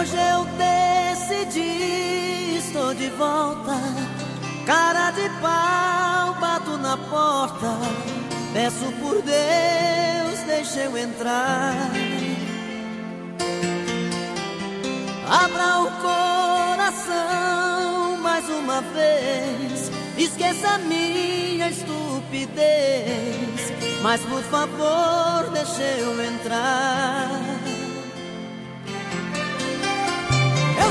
Hoje eu decidi, estou de volta. Cara de pau, bato na porta. Peço por Deus, deixa eu entrar. Abra o coração mais uma vez. Esqueça minha estupidez. Mas por favor, deixa eu entrar.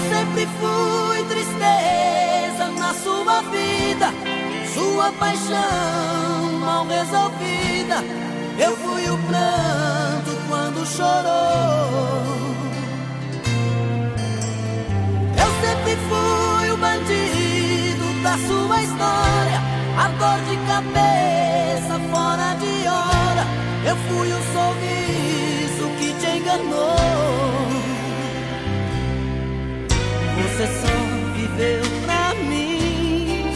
Sempre fui tristeza na sua vida, sua paixão mal resolvida. Eu fui o pranto quando chorou. Eu sempre fui o bandido da sua história, a dor de cabeça fora de hora. Eu fui o sorriso que te enganou. Você só viveu pra mim,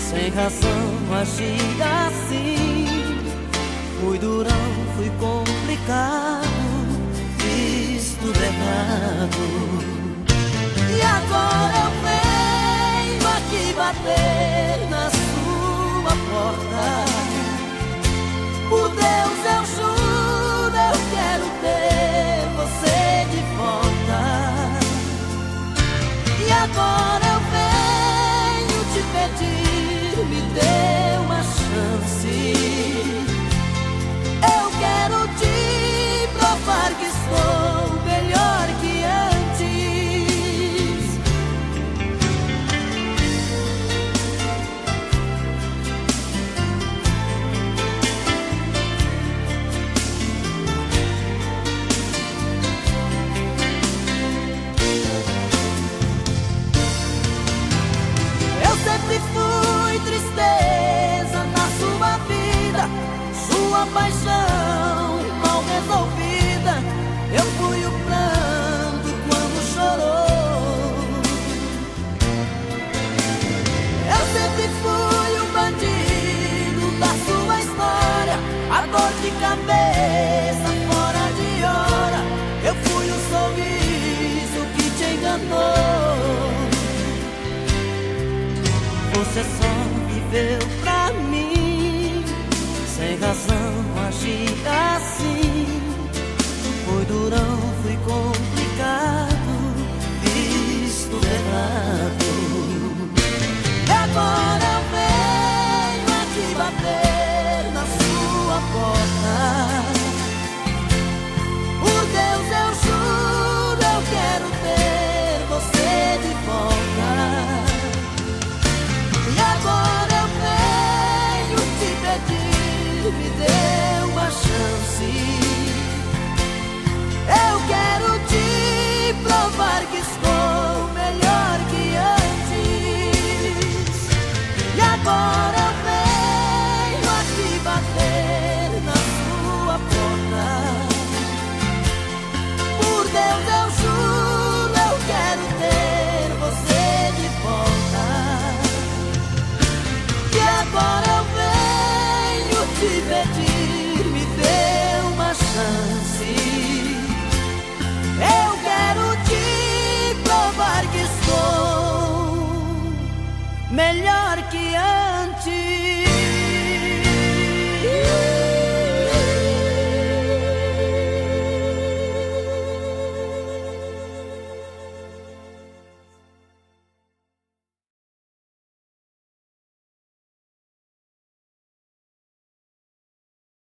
sem razão agir assim. Fui durão, fui complicado, fiz tudo errado. Agora eu venho te pedir, me dê cabeça fora de hora. Eu fui o sorriso que te enganou. Você só viveu pra mim, sem razão Có estou melhor que antes.